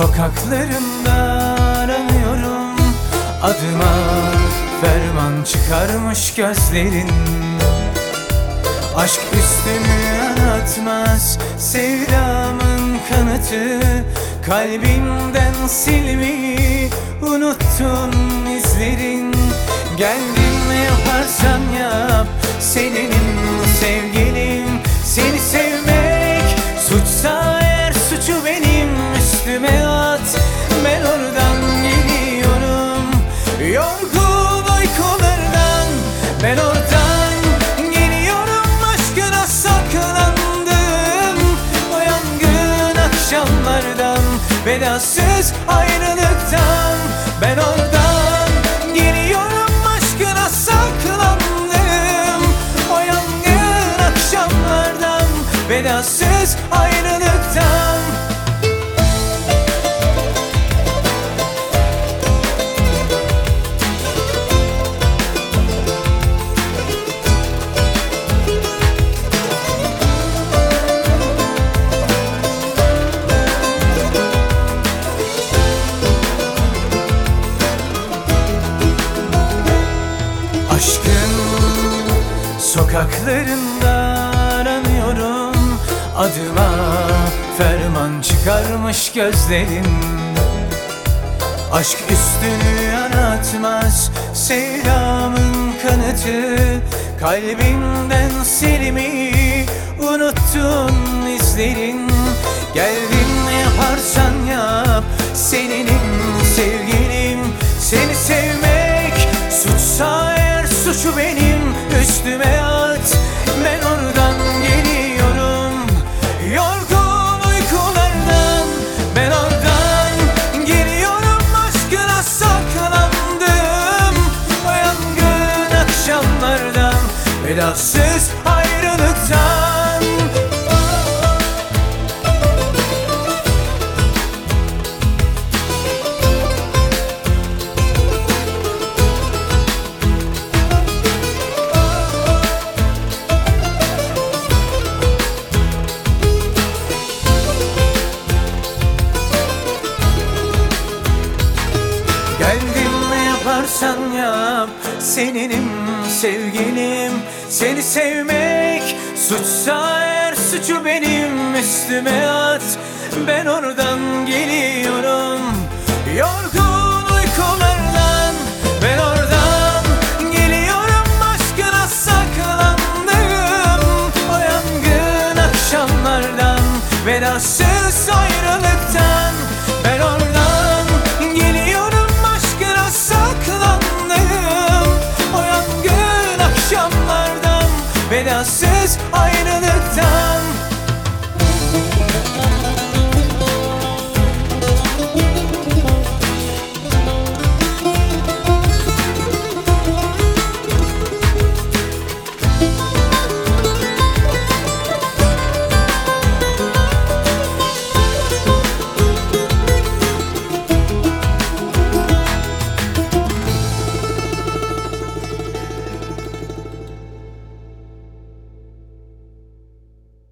Sokaklarında aranıyorum Adıma ferman çıkarmış gözlerin. Aşk üstümü yaratmaz Sevdamın kanıtı. Kalbimden silmeyi Unuttun izlerin. Geldin ne yaparsan yap Seninim sevgilim Ben oradan geliyorum Aşkına saklandım. O yangın akşamlardan Vedasız ayrılıktan sokaklarında aranıyorum. Adıma ferman çıkarmış gözlerin. Aşk üstünü yaratmaz Sevdamın kanıtı. Kalbimden silmeyi Unuttun izlerin. Geldin ne yaparsan yap Seninim ne yaparsan yap Seninim sevgilim. Seni sevmek Suçsa eğer suçu benim üstüme at Ben oradan geliyorum. Yorgun